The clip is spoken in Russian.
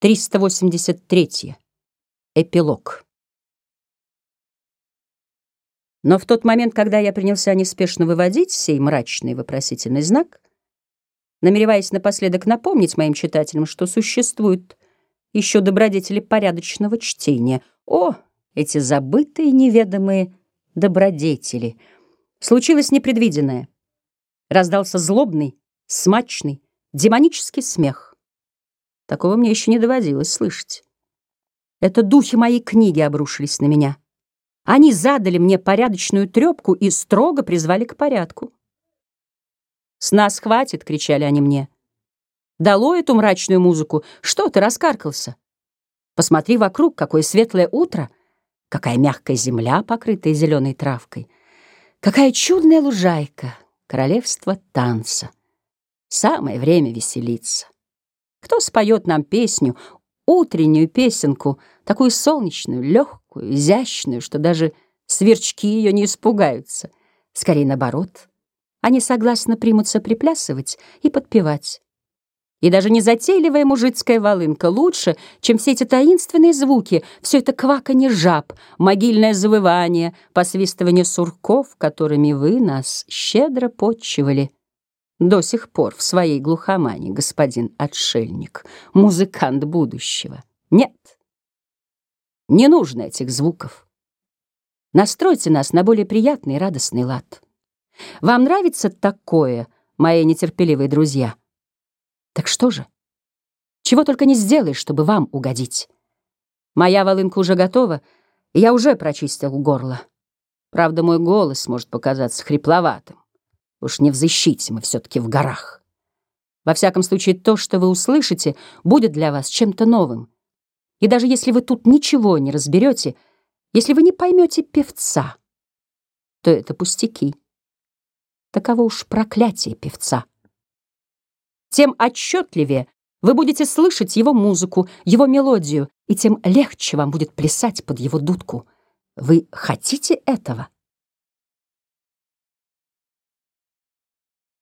383. Эпилог. Но в тот момент, когда я принялся неспешно выводить сей мрачный вопросительный знак, намереваясь напоследок напомнить моим читателям, что существуют еще добродетели порядочного чтения. О, эти забытые неведомые добродетели! Случилось непредвиденное. Раздался злобный, смачный, демонический смех. Такого мне еще не доводилось слышать. Это духи моей книги обрушились на меня. Они задали мне порядочную трепку и строго призвали к порядку. «С нас хватит!» — кричали они мне. «Дало эту мрачную музыку! Что ты раскаркался? Посмотри вокруг, какое светлое утро, какая мягкая земля, покрытая зеленой травкой, какая чудная лужайка, королевство танца. Самое время веселиться. Кто споет нам песню, утреннюю песенку, такую солнечную, легкую, изящную, что даже сверчки ее не испугаются? Скорее наоборот. Они согласно примутся приплясывать и подпевать. И даже незатейливая мужицкая волынка лучше, чем все эти таинственные звуки, все это кваканье жаб, могильное завывание, посвистывание сурков, которыми вы нас щедро подчивали до сих пор в своей глухомане, господин отшельник, музыкант будущего. Нет, не нужно этих звуков. Настройте нас на более приятный радостный лад. Вам нравится такое, мои нетерпеливые друзья? Так что же? Чего только не сделаешь, чтобы вам угодить. Моя волынка уже готова, и я уже прочистил горло. Правда, мой голос может показаться хрипловатым. Уж не в защите мы все-таки в горах. Во всяком случае, то, что вы услышите, будет для вас чем-то новым. И даже если вы тут ничего не разберете, если вы не поймете певца, то это пустяки. Таково уж проклятие певца. Тем отчетливее вы будете слышать его музыку, его мелодию, и тем легче вам будет плясать под его дудку. Вы хотите этого?